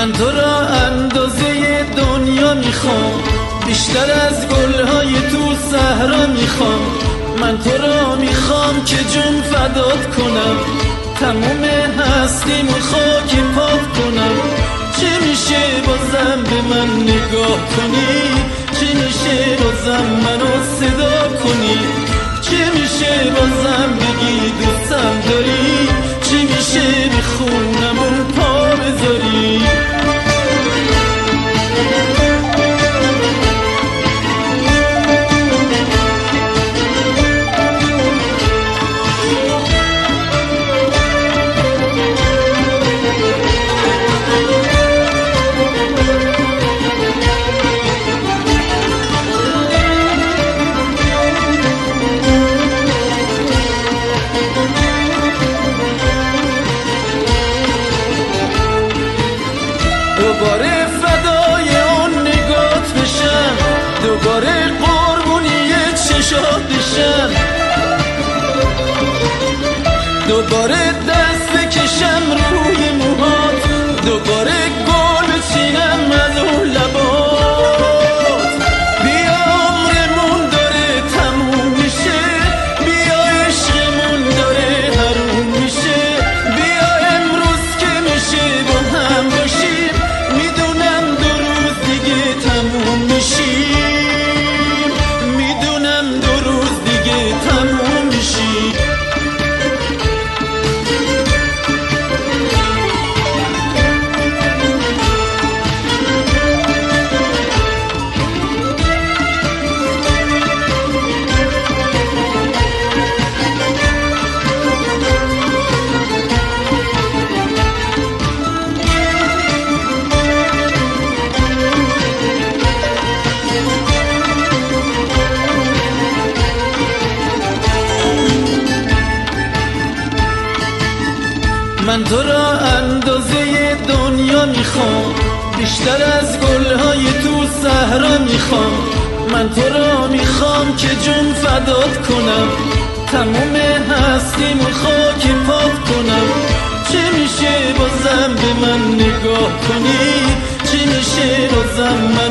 من تو را اندازه دنیا می‌خوام. بیشتر از گلهای تو صحرا می‌خوام. من تو را می‌خوام که جون فدات کنم. تموم هستیم و خاک پاک کنم. چه میشه بازم به من نگاه کنی؟ چه میشه بازم منو صدا کنی؟ چه میشه بازم بگی دوستم داری؟ چی میشه بخونم دوباره فدای اون نگات بشم. دوباره قربونی چشات بشم. دوباره من تو را اندازه دنیا می‌خوام. بیشتر از گلهای تو صحرا می‌خوام. من تو را می‌خوام که جون فدات کنم. تموم هستیم و خاک پاک کنم. چه میشه بازم به من نگاه کنی؟ چه میشه بازم منو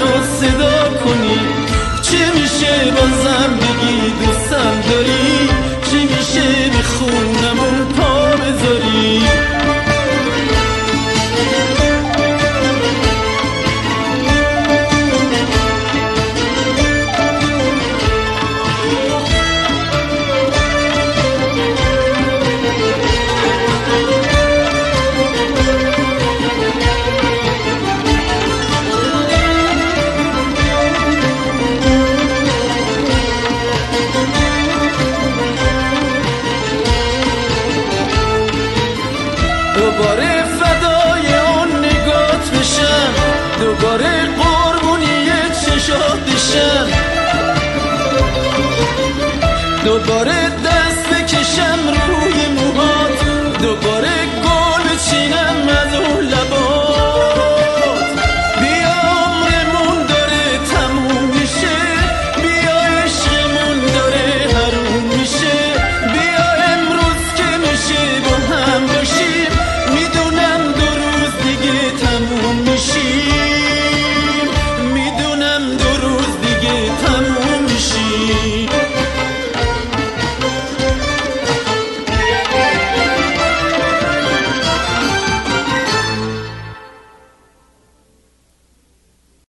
چشات بشم دوباره